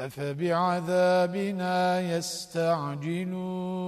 أفبعذابنا يستعجلون